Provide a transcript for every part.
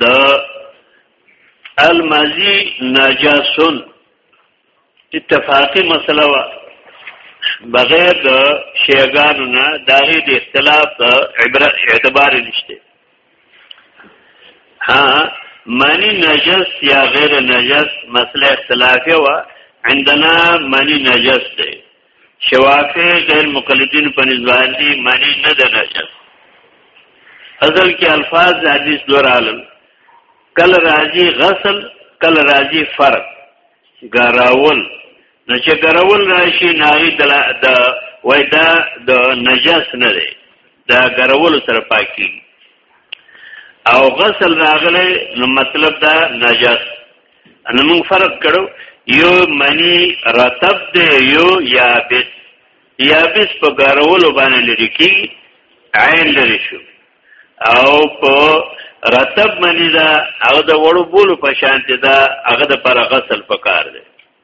دا المازی ناجاسون اتفاقی مسله وا بغیر د شیګانو نه داغه د اختلاف د عبرت اعتبار نشته ها معنی نجس یا غیر نجس مسله اختلافی وا عندنا معنی نجس دی شوافی غیر مقلدین په نسبت معنی نه ده نشد اصل کې الفاظ د حدیث دور عالم کل راضی غسل کل راضی فرق غراول نو چې غراول راشي ناغي د وای دا د نجس نه دی دا غراول سره پاکي او غسل راغله نو مطلب دا نجس انا موږ فرق کړو یو منی رطب دی یو یابس یابس په ګرولو باندې لري کی عین لري شو او په رطب منی دا هغه د وړو بولو په شان دی دا هغه د پر غسل پکار دی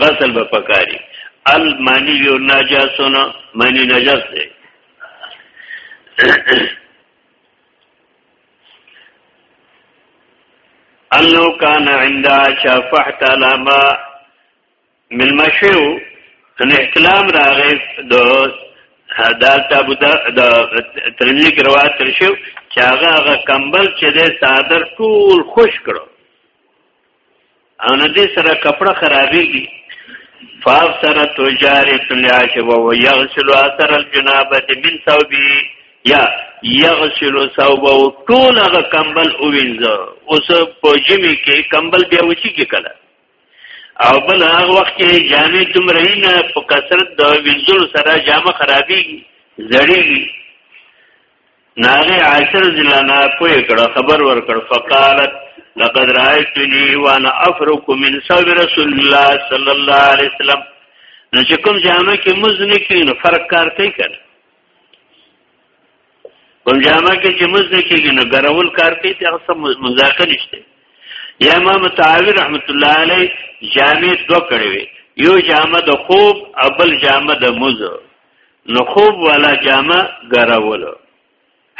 غسل به پکاري المانی یو ناجاسونه معنی نجس دی انو کان عند عائشہ فحت علامه من مشو ان احتلام راغی د حضرت ابو د ترمذی کې روایت تر شو چې هغه کمبل چې د صادر ټول خوش کړو او نه دې سره کپړه خرابېږي فاف سره تجاري تلیاش و یغسل اثر الجنابه من ثوبي یا یغسل ثوبه ټول هغه کمبل اوینځه اوس په جمی کې کمبل بیا وچی کې کله او بل هغه وخت کې جامې دومره نه په کثرت د وینځلو سره جامه خرابېږي زړېږي ناغه عائشہ رضی الله عنها پوی کړه خبر ور کړ فقالت لقد رايتني وانا افرك من صوب رسول الله صلى الله عليه وسلم نو چې کوم جامه کې مزنه کې نو فرق کار کوي کړه کوم جامه کې چې مزنه کې نو ګرول کار کوي ته هغه مزاقه نشته یا امام تعاوی رحمت الله علیه جامع دو کړی یو جامه د خوب ابل جامه د مزه نو خوب والا جامه ګرولو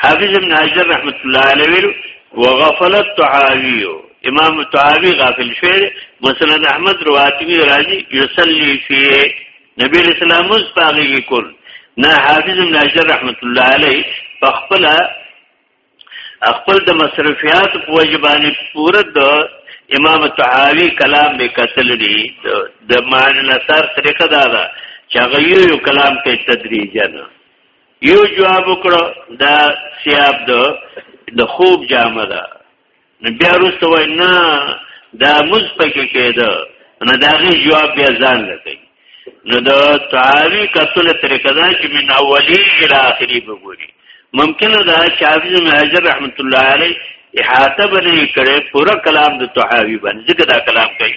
حافظ ابن حجر رحمت الله علیه ویل وغفلت تعاوی امام تعاوی غافل شوی مسند احمد رواتبی راضی یصلی فیه نبی اسلام مز پاغي کول نه حافظ ابن حجر رحمت الله علیه په خپل خپل د مصرفیات په وجبانی پوره د امام طحاوی کلام به قتل دی د معنی نصر طریقه دا ده چې هغه یو کلام کوي تدریجا یو جواب وکړو دا سیاب د د خوب جامه ده نو بیا وروسته وای نه دا مز پکې کېده نو دا غي جواب بیا ځان لګي نو دا تعالی کتل طریقه دا چې من اولی الی اخری وګوري ممکنه دا چې حافظ ابن حجر رحمت الله علیه احاطه بنې کړي پورا کلام د طحاوی باندې ځکه دا کلام کوي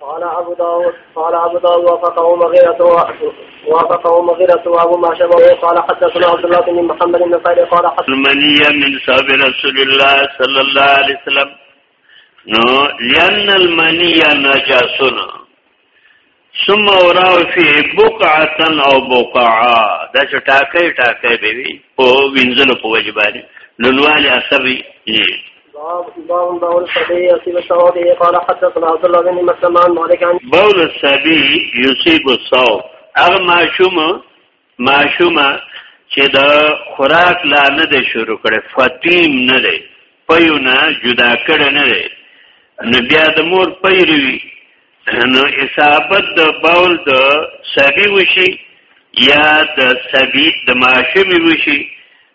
قال ابو داود قال ابو داود وافقه مغيرة وافقه مغيرة وابو ما شبه قال حدثنا عبد الله بن محمد بن قال قال حدثنا المنية من صحاب رسول الله صلى الله عليه وسلم نو لأن المنية نجاسنا ثم وراو فيه بقعة او بقعة دا چې ټاکې ټاکې به وي په وینځلو په وجباري ننوالي اثر وي باب باب بول الصبي يصيب الصواب قال حدثنا عبد الله بن مسلم عن مالك عن بول الصبي يصيب الصواب هغه ماشوم ماشومه چې د خوراک لا نه دی شروع کړي فاطیم نه دی پيونه جدا کړي نه دی نو بیا د مور پیروي نو اصابت د باول د سبي وشي یا د سبي د ماشومي وشي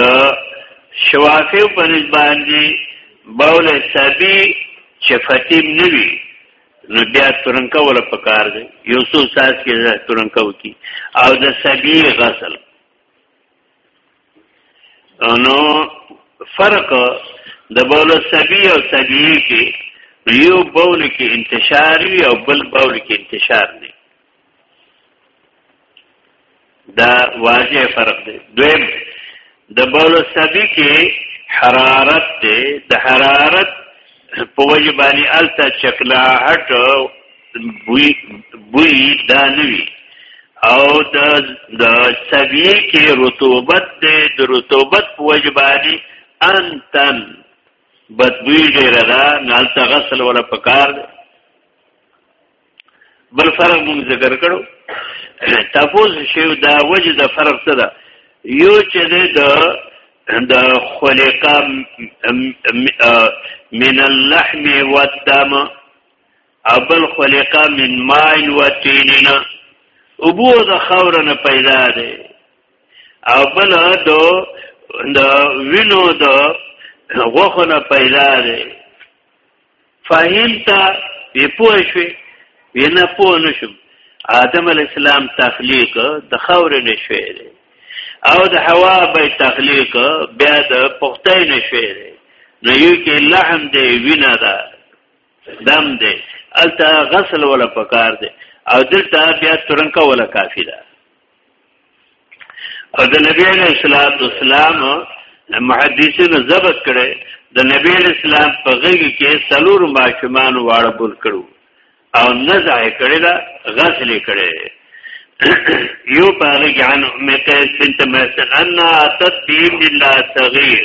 د شوافی په نسبت دی بول سبی چې فتیم نوی نو بیا ترنکا ولا پکار دی یو څو ساس کې ترنکا وکي او د سبی غسل نو فرق د بول سبی او سبی کې یو بول کې انتشار وي او بل بول کې انتشار نه دا واضح فرق دی دویم د بولو سبی کې حرارت دی د حرارت په وجه باندې الته چکلاهټ بوی بوی دانوي او د د سبی کې رطوبت دی د رطوبت په وجه باندې انتن بدبوی ډیره ده نالته غسل ولا پکار دی بل فرق مونږ ذکر کړو تاسو شیو دا وجه د فرق څه ده یو چې د د خلق من اللحم والدم ابل خلق من ماء وتيننا ابو د خورنه پیدا ده ابل دو د وینو د غوخنه پیدا ده فهمت وی پوه شوې وی نه پوه نشم آدم علی السلام تخلیق د خاور نشوي او د هوا به تخلیق بیا د پخته نشوي نو یو کې لحم دی وینا ده دم دی الته غسل ولا پکار دی او دلته بیا ترنکا ولا کافی ده او د نبی علیہ الصلوۃ والسلام محدثینو ضبط کړي د نبی علیہ السلام په غږی کې سلور ماشومان واړه بول کړو او نزع کړي دا غسل کړي یو پاره عن ام قیس بنت محسن ان اتت بیم الله صغیر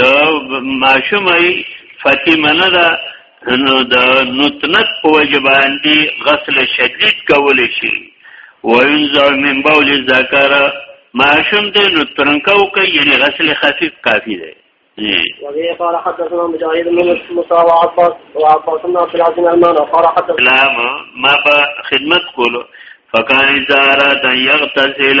د ماشومای فاطمه نه ده نو د نتنت په وجه باندې غسل شدید کول شي وینځو من بول ذکر ماشوم د نترنکو کوي یعنی غسل خفیف کافی دی وبه قال حدثنا مجاهد بن موسى وعباس وعباس بن عبد العزيز المان قال حدثنا سلام ما خدمت کولو فكان اذا اراد ان يغتسل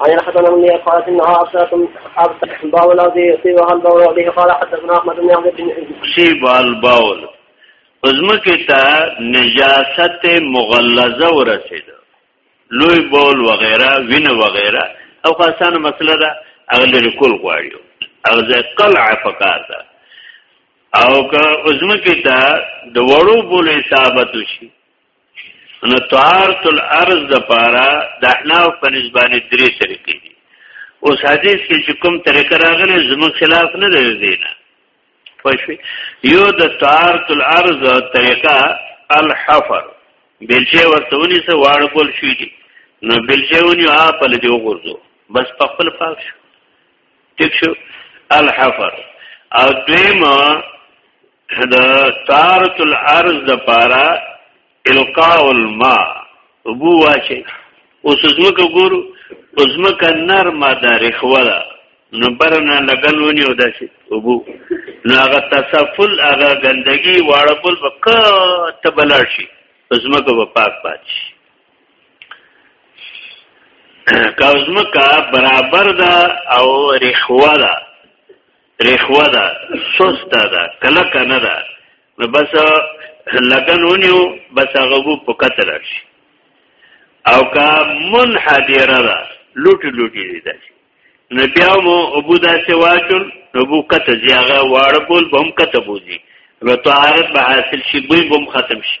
عن الحسن بن قال انها ابصرتم ابصرتم باول او دي سي وهل باول او دي قال حدثنا احمد بن عبد سي بال باول ازمکه تا نجاست مغلظه ورسید لوی بول وغیرہ وین وغیرہ او خاصانه مسله ده اغلری کول غواړي او زه قلع فقار ده او که ازمکه تا د وړو بول حسابت شي نو طهارت الارض د پاره د احناف په نسبانه درې طریقې دي اوس حدیث کې چې کوم طریقه راغله زموږ خلاف نه دی دینه پښې یو د طهارت الارض طریقه الحفر بلچه ورته ونی سه واړ کول شي دي نو بلچه ونی آ په لدی وګورځو بس په خپل پاک شو ټیک شو الحفر او دویم د تارت الارض د پارا القاء الماء ابو واچي اوس زمکه ګورو زمکه نرمه ده رخوه ده نو برنه لګل ونی او داسې ابو نو هغه تسفل هغه ګندګي واړه بل بکا تبلار شي زمکه په پاک پات شي کوزمکا برابر ده او رخوه ده رخوه ده سسته ده کلک نه ده نو بس لګن ونیو بس هغه وو په کتل شي او کا منحدره ده لوټي لوټي دي ده نو بیا مو ابو داسې واچول نو بو کته زی هغه واړه بول بم کته بوزي نو طهارت به حاصل شي بوی بم ختم شي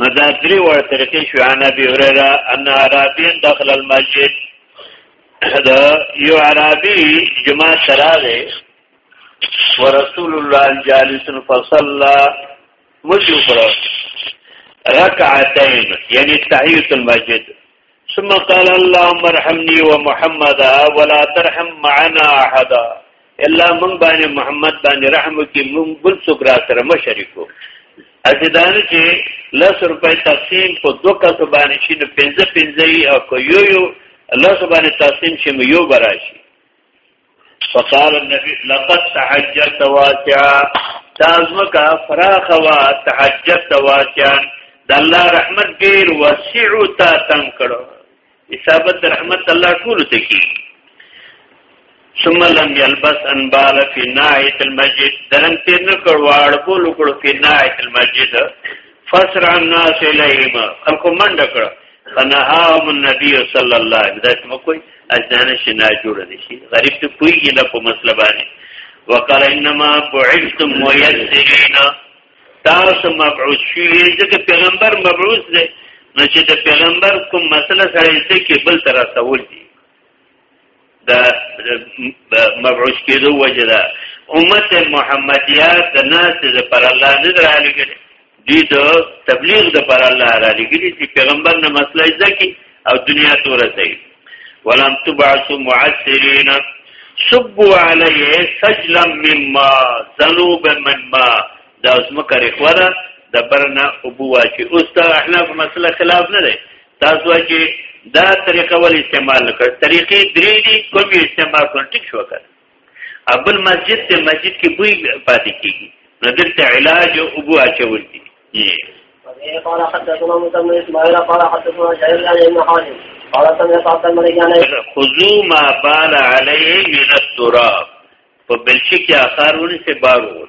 نو دا درې وړ طریقې شو انا بي هريره ان عربين داخل المسجد دا یو عربي جماعت سره ورسول الله جالس فصلى مجو پر رکعتین یعنی تحیت المسجد ثم قال اللهم ارحمني ومحمدا ولا ترحم معنا احد الا من باندې محمد باندې رحم وکي مون بل څوک را سره مشرکو اجدان چې لس روپۍ تقسیم په دوه کسو باندې شي نو 15 15 او کو یو یو لس باندې تقسیم شي یو براشي فقال النبي لقد تحجرت واسعا تازمک فراخ وا تحجرت واسعا د الله رحمت ډیر وسع تا تنگ کړو اصابت رحمت الله ټول ته کی ثم لم يلبس ان بال في ناحيه المسجد درن تیر نه کړواړ بول کړو في ناحيه المسجد فسر الناس الیهم خلکو منډه کړه فنهاهم النبي صلی الله علیه وسلم داسې مو کوئی اجدان شي نه جوړ دي شي غریب ته کوئی نه په مسله باندې وقال انما بعثتم ميسرين تاسو مبعوث شوی ځکه پیغمبر مبعوث دی نو چې د پیغمبر کوم مسله سره یې کې بل تر رسول دي دا مبعوث کېدو وجه ده امت محمدیه د ناس د پر الله نه درالي کړي دي د تبلیغ د پر الله را لګري چې پیغمبر نه مسله ځکه او دنیا ته ورسي ولم تبعث معسرین سبوا علیه سجلا مما ذنوب من ما دا زمکه رخوره د برنه ابو واچي اوس دا احناف مسله خلاف نه ده تاسو چې دا طریقه ول استعمال کړ طریقې درې دي کوم استعمال کړ ټیک شو کړ ابل مسجد ته مسجد کې بوی پاتې کیږي نو دلته علاج او ابو اچول دي قال حدثنا موسى بن اسماعيل قال حدثنا جرير عن ابن حازم قال سمعت عبد الملك عن خذوا ما بال عليه من التراب په بلشي کې اخرونه سه بارو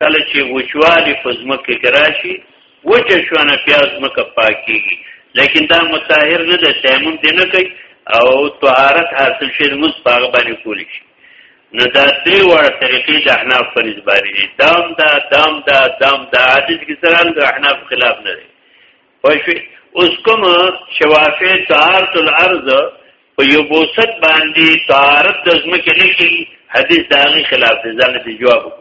کله چې وچوالی په ځمکه کې راشي وچه شونه بیا ځمکه پاکېږي لیکن دا مطهر نه ده تیمم دی نه کوي او طهارت حاصل شي موږ په هغه باندې کولی شي نو دا درې وړه طریقې د احناف په نسبت دي دام دا دام دا دام دا حدیث کې سره د احناف خلاف نه دی پښوی اوس کوم شوافی طهارت الارض په یو بوسط باندې طهارت د ځمکې نه کی حدیث داغي خلاف دی ځان ته جواب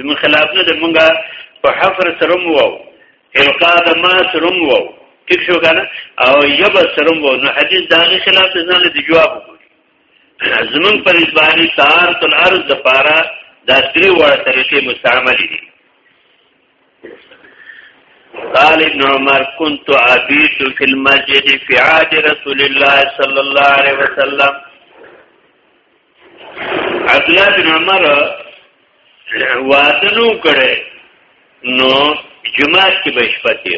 زمو خلاف نه د مونږه په حفر سره مو وو القا د ما سره مو وو ټیک شو کنه او یب سره مو نو حدیث داغي خلاف دی ځان ته جواب زمون پر ځواني طهارت الارض لپاره دا درې وړ طریقې مستعمل دي قال ابن عمر كنت عبيد في المسجد في عهد رسول الله صلى الله عليه وسلم عبد الله بن عمر وادنو کړي نو جمعات کې بشپتي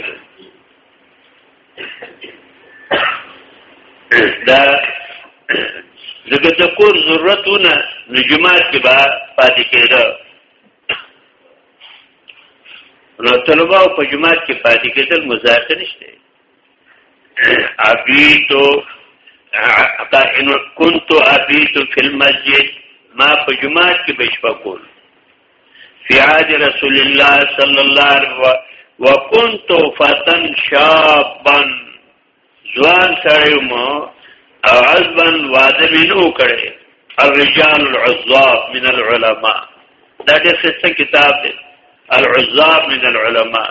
دا زګه د کور ضرورتونه نو جمعات کې با پاتې کېده نو طلبه په جماعت کې پاتې کېدل مزاحمت نشته ابيتو ان كنت ابيت في المسجد ما په جماعت کې بشپا کول في عهد رسول الله صلى الله عليه وسلم وكنت فتن شابا ځوان سړی مو او عزبا واده مې نو کړي الرجال العزاب من العلماء دا ډېر ښه کتاب دی العزاب من العلماء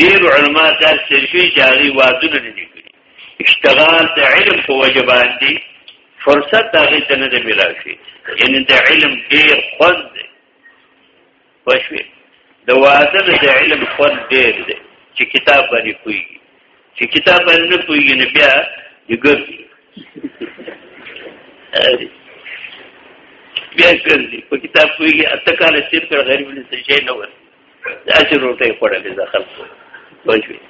ډېر علما دا سرشي چې هغه واده نه دي کړی اشتغال د علم په وجه باندې فرصت هغه ته نه دی ملاشي یعنی د علم ډېر خوند دی پښوی د واده د علم خور ډېر دی چې کتاب باندې پوي چې کتاب باندې نه پوي نه بیا د ګرځي بیا ګرځي په کتاب پوي اته کال چې پر غریب نه څه شي نه ور دا چې روټه پړلې ځخل پښوی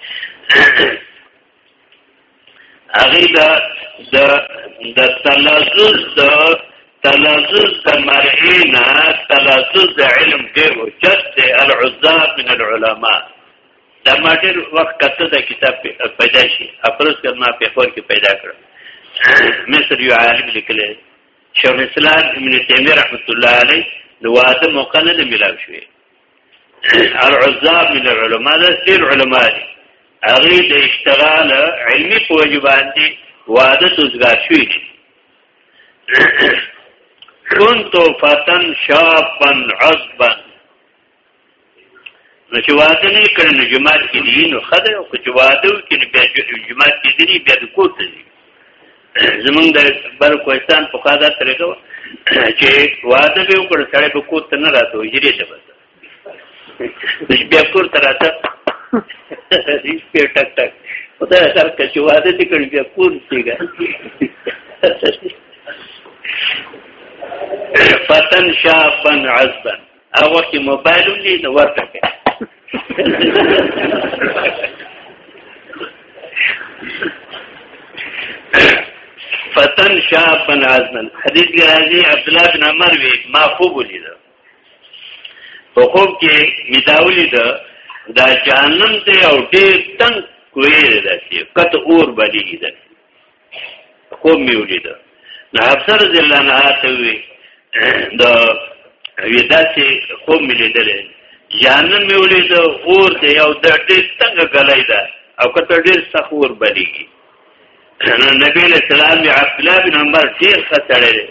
هغه دا د د تلازز د تلازز د مرعینا تلازز د علم ډیر وجد دی العزاب من العلماء دا ما ډیر وخت کته د کتاب پیدا شي افروز کما په خور کې پیدا کړ مصر یو عالم لیکل شیخ اسلام ابن تیمیه رحمت الله علیه د واده موقع نه ملاو شوی العزاب من العلماء دا سیر علماء دی اغی دا اشتغال علمی پوجبان دی وعده تزگار شوی دی کنتو فتن شابن عزبن نو چې واده نه کړي نو جماعت کې دي نو خدای او چې واده وکړي بیا جماعت کې دي بیا د کوته دي زمونږ د بر کوهستان په خاله طریقه و چې واده به وکړ سړی به کور ته نه راته وجري ته بس بیا کور ته راته ریس په ټک ټک او دا هر کچ واده دې کړی بیا کور کېږي فتن شابن عزبن هغه وخت موبایل هم دی نو ورته فتن شاب بن عزمن حدیث کې راځي عبد الله بن عمر وی ما خوب ولید په خوب کې میداولی دا دا جهنم ته او ډېر تنگ کوی راځي کته اور باندې کیدل خوب مې ولید نو حفصه رضی الله عنها ته وی د یوه داسې خوب مې لیدلې جهنم مې ولید اور دی یو د ډېر څنګه غلای ده او کته ډېر سخور بلیږي نو نبی له سلام دی عبد الله بن عمر ډېر خطرې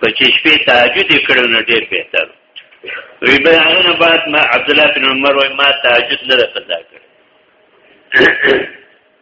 په چې شپې تهجد کړو نو ډېر بهتر وی به هغه بعد ما عبد الله بن عمر وای ما تهجد نه رسدا کړ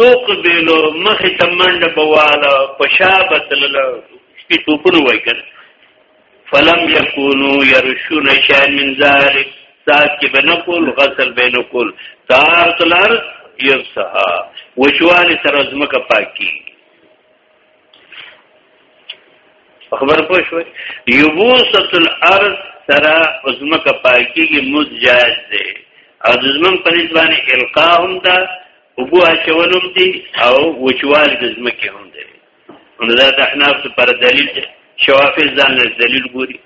توق بیلو مخې ته منډه بواله په شا به تلله سپي توپونه وای کړه فلم یکونو یرشون شان من ذلک سات کې به نه کول غسل به نه کول تار تلار یفسها وشوالی سره زمکه پاکي خبر پوه شو یبوست الارض سره زمکه پاکي کې مزجاز ده او د زمن په نسبت القاهم ده اوبو اچول هم دي او وچوال د ځمکې هم دی نو دا د احناف لپاره دلیل دی شوافی ځان له دلیل ګوري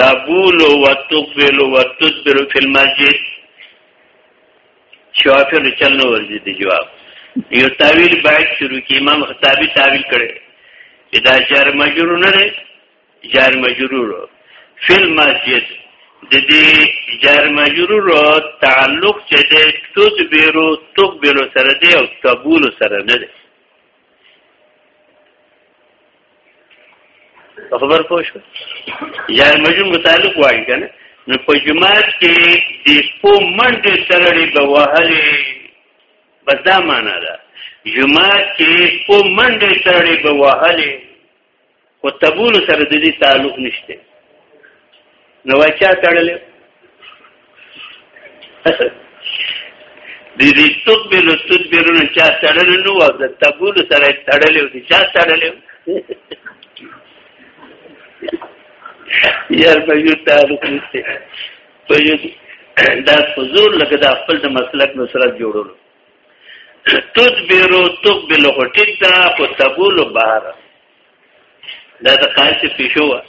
تابول او تقبل او تدبر فی المسجد شوافی له چل نو ورځي دی جواب یو تعویل باید شروع کی امام خطابی تعویل کړي چې دا شهر مجرور نه جار مجرور فی المسجد د دې جار مجرور تعلق چې د تدبیرو تقبل سره دی او تبول سره نه دی خبر پوه شو جار مجرور متعلق وایي کنه نو په جماعت کې د سپو منډې سره لري به وهلې بس دا معنا ده جماعت کې سپو منډې سره لري به وهلې خو تبول سره د دې تعلق نشته نو وای چا تړلې د دې تبول تدبیر نه چا تړل نو او د تبول سره تړلې او چا تړلې یار په یو تعلق نشته په یو دا حضور لکه دا خپل د مسلک نصرت جوړولو تدبرو تقبلو خو ټیک دا خو تبولو بهر دا د قاسم پیشو و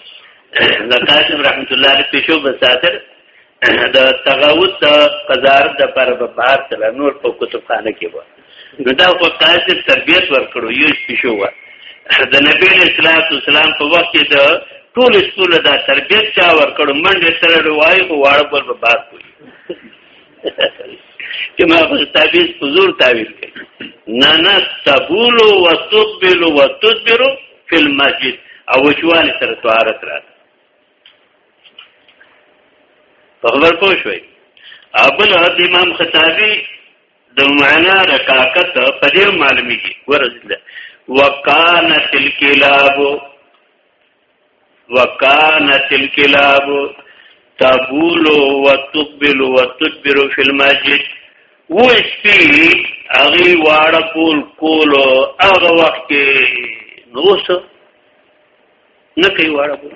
د قاسم رحمت الله علیه پیشو به ساتر د تغاوت د قزار د پر به بهر تل نور په کتابخانه کې و نو دا خو قاسم تربیت ورکړو یو پیشو و د نبی اسلام اسلام په وخت کې د ټول سکول دا تربیت چا ورکړو منډه سره وای خو واړه پر به بهر کوي چې ما په تعبیر په زور تعبیر کړي نه نه تبول او تقبل او تدبر فی المسجد او وشوال سره طهارت راځي په خبر پوه شوي ابل حد امام خطابی د معنا رکاکت په دې معلومیږي ورځ ده وکانت الکلاب وکانت الكلاب تبول وتقبل وتدبر في المسجد و سپی هغه واړه پول کولو هغه وخت کې نو څه نه کوي واړه پول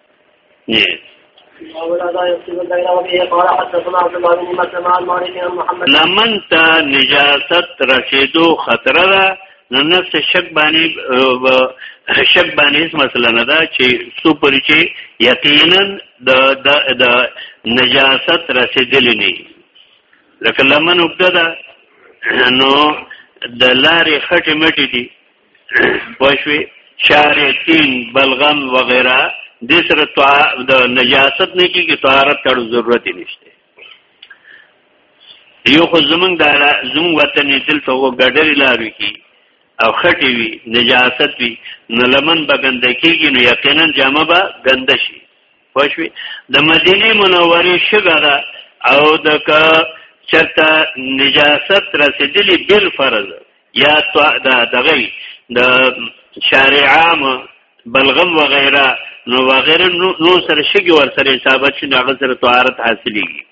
لمن ته نجاست رسیدو خطر ده نو نفس شک باندې شک باندې مثلا نه ده چې سو پرې چې یقینا د د نجاست رسیدلې نه لکه لمن وکړه نو د لارې خټې مټې دي پښوی شارتین بلغم وغیرہ د سره د نجاست نه کیږي طهارت تر ضرورت نشته یو خو زمونږ د زمونږ وطن دلته وو ګډری لارو کی او خټي وي نجاست وي نو لمن به ګنده کیږي نو یقینا جامه به ګنده شي خوشوي د مدینه منورې شګه ده او د چرته نجاست رسیدلی بل فرض یا دا دغه د شارعام بلغم وغیرہ نو وغیرہ نو سره شګي ور سره حساب چې هغه سره طهارت حاصلېږي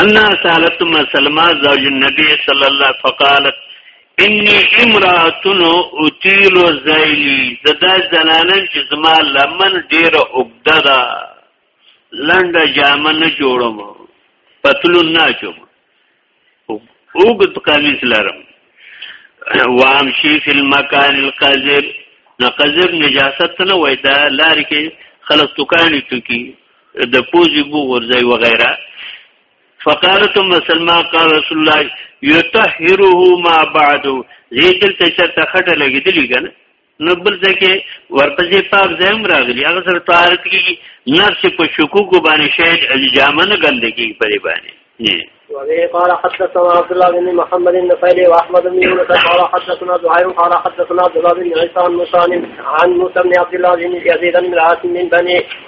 ان سالت مسلمه زوج النبي صلی الله فقالت انی امراتن اوتیل زیلی زدا زنانن چې زما لمن ډیره اوګده ده لنډه جامه نه جوړم پتلون نه چوم اوګت قمیص لرم وام شي فی المکان القذر نه قذر نجاست نه وای دا لار کې خلک توکانی توکي د پوزي بو ورځي وغیرہ فقالت مسلمه قال رسول الله یطهره ما بعد زیدل ته شرط خټه لګیدلی کنه نو بل ځکه ورپسې پاک زم راغلی هغه سره طهارت کیږي نفس په شکوک باندې شاید الجامه نه ګندګي پرې باندې وبه قال حدثنا عبد الله بن محمد النفيلي واحمد بن يونس قال حدثنا زهير قال حدثنا عبد الله بن عيسى عن موسى عن موسى بن عبد الله بن يزيد بن العاص من بني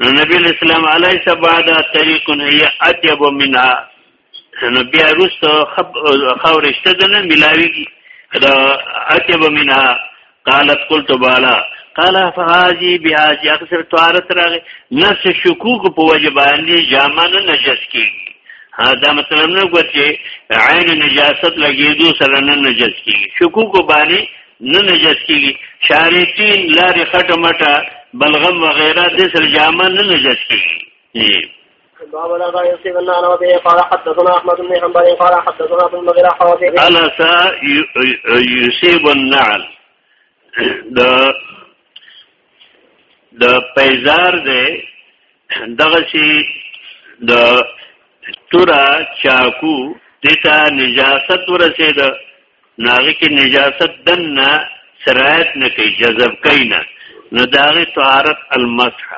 نو نبی اسلام علی سباد طریق هي اطيب منها نو بیا روست خب خورشته ده نه ملاویږي دا اطيب منها قالت قلت بالا قال فهاجي بها اکثر طارت راغ نفس شکوک په وجه باندې جامن نجس کیږي دا مطلب نه ګورچې عین نجاست لګېدو سره نه نجس کیږي شکوک باندې نه نجات کیږي شارتین لارې خټه مټه بلغم وغیرہ د سر جامه نه نجات کیږي قال سا يصيب النعل د د پیزار دی دغه شي د تورا چاکو دتا نجاست ورسېده ناغه کې نجاست دنه سرایت نه کوي جذب کوي نه نو داغه طهارت المسح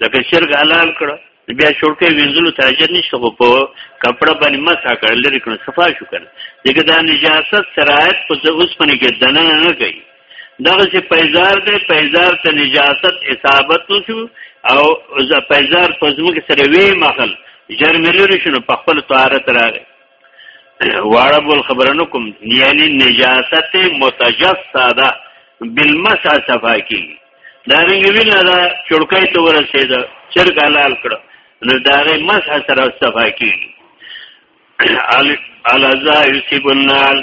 لکه شرک حلال کړه بیا شړکه وینځلو ته اجر نشته خو په کپڑا باندې مسح کړل لري کړه صفا شو کړه دغه د نجاست سرایت په اوس باندې کې دنه نه کوي دغه چې پیزار دی پیزار ته نجاست اصابت نشو او پیزار په زموږ سره وی مخل جرملوري شنو په خپل طهارت راغی واړه بول خبره نکوم یعنی نجاست متجسده بالمسع صفا کی دا رنګ وینا دا چړکای ته ورسید چرګ حلال کړ نو دا غي مسح سره صفا کی الزا یصيب النال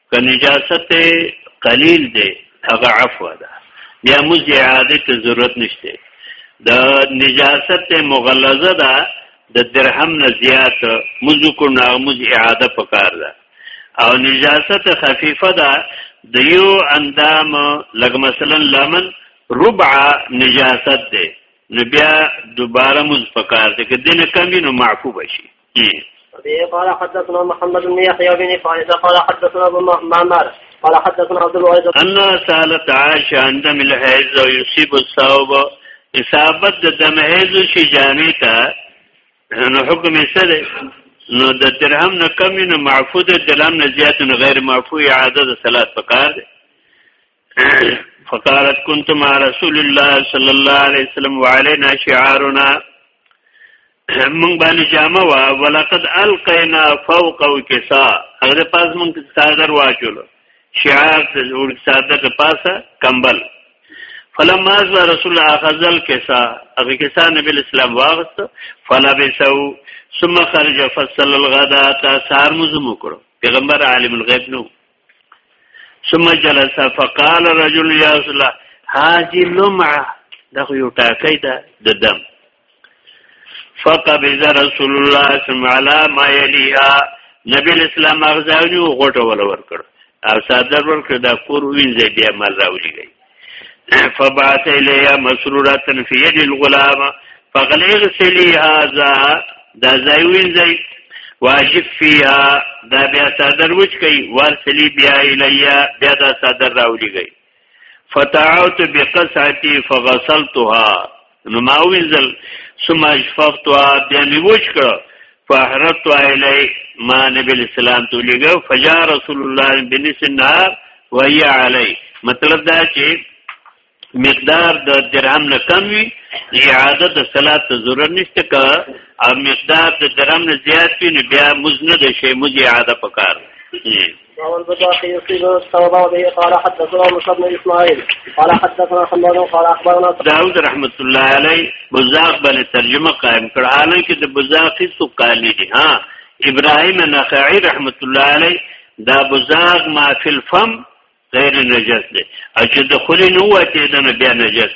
که نجاست قلیل دی هغه عفو ده بیا موږ اعاده ته ضرورت نشته د نجاست مغلظه ده د درهم نه زیات موږ کو نه موږ اعاده پکار ده او نجاست خفیفه ده د یو اندام لګ مثلا لمن ربع نجاست ده نو بیا دوباره موږ پکار ده که دنه کمی نو معفو بشي به قال حدثنا محمد بن يحيى بن فارس قال حدثنا ابو معمر قال حدثنا عبد الوارث ان سالت عائشه عن دم الحيض يصيب الصوب اصابت د دم حيض شي جاني ته نو حکم سره نو د درهم نه کم نه معفو د درهم نه زیات نه غیر معفو اعاده د صلات پکار دی فقالت كنت مع رسول الله صلى الله عليه وسلم وعلينا شعارنا مونږ باندې جامه وا ولقد القینا فوق او کسا هغه پاس مونږ صادر واچول شعار ته جوړ صادر ته پاسه کمبل فلما از رسول الله اخذل کسا هغه کسا نبی اسلام واغست فلا بسو ثم خرج فصل الغداء تا سار مزم کړو پیغمبر عالم الغیب نو ثم جلس فقال رجل يا رسول الله هذه لمعه دا یو ټاکې ده د دم فقبض رسول الله صلی الله علیه ما یلیها نبی اسلام اغزاونی او غټه ول ورکړ او صادر ورکړ دا کور وینځي بیا مال راولي گئی فبعث الیها مسروره فی ید الغلام فغلیغ سلی هذا دا ځای وینځي واجب فیها دا بیا صادر وچ کی ورسلی بیا الیا بیا دا صادر راولي گئی فتعوت بقصعتي فغسلتها نو ما وینځل ثم اشفقتها بیا می وچ کړه فحرت الی ما نبی اسلام تو لګو فجاء رسول الله بنس النار وهي علی مطلب دا چې مقدار د درهم نه کم وي اعاده د صلات ته ضرورت نشته که او مقدار د درهم نه زیات وي نو بیا مزنه د شی مزي اعاده پکار وهو البزاقي يصيب الثوب وبه قال حدثنا موسى بن اسماعيل قال حدثنا حماد قال اخبرنا داود رحمت الله عليه بزاق بل ترجمه قائم کړه حالانکه د بزاقي سقالي دي ها ابراهيم نخعي رحمت الله عليه دا بزاق ما في الفم غیر نجس دی او چې د خلی نه وته د نه بیا نجس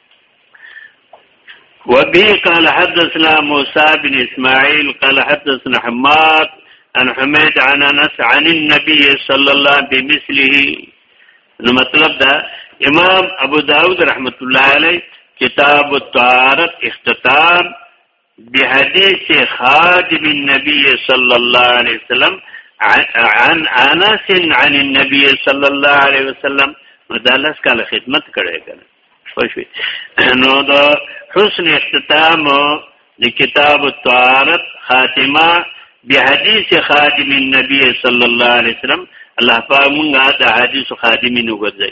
وبه قال حدثنا موسى بن اسماعيل قال حدثنا حماد عن حميد عن انس عن النبي صلى الله عليه وسلم بمثله نو مطلب دا امام ابو داود رحمت الله علی کتاب الطهارت اختتام بحديث خادم النبي صلى الله عليه وسلم عن انس عن النبي صلى الله عليه وسلم مدالس کاله خدمت کړي کنه خوشوي نو دا حسن اختتام د کتاب الطهارت خاتمه بحديث خادم النبي صلى الله عليه وسلم الله پاک مونږه د حدیث خادمینو ګرځي